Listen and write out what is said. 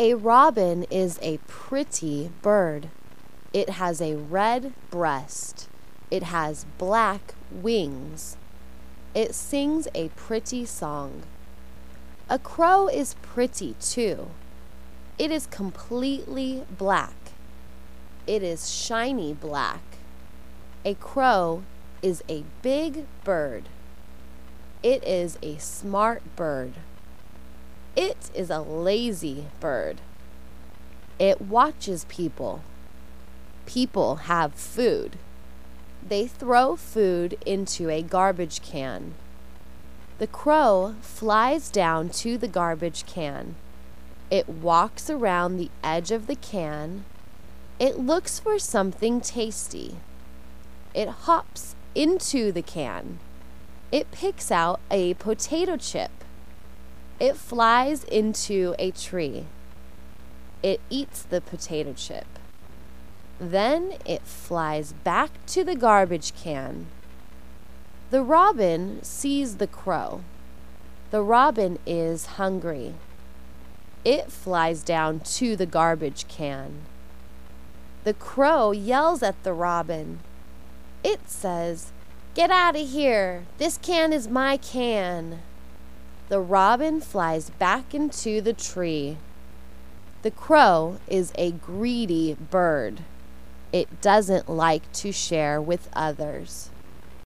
A robin is a pretty bird. It has a red breast. It has black wings. It sings a pretty song. A crow is pretty too. It is completely black. It is shiny black. A crow is a big bird. It is a smart bird. It is a lazy bird. It watches people. People have food. They throw food into a garbage can. The crow flies down to the garbage can. It walks around the edge of the can. It looks for something tasty. It hops into the can. It picks out a potato chip. It flies into a tree. It eats the potato chip. Then it flies back to the garbage can. The robin sees the crow. The robin is hungry. It flies down to the garbage can. The crow yells at the robin. It says, Get out of here! This can is my can! The robin flies back into the tree. The crow is a greedy bird. It doesn't like to share with others.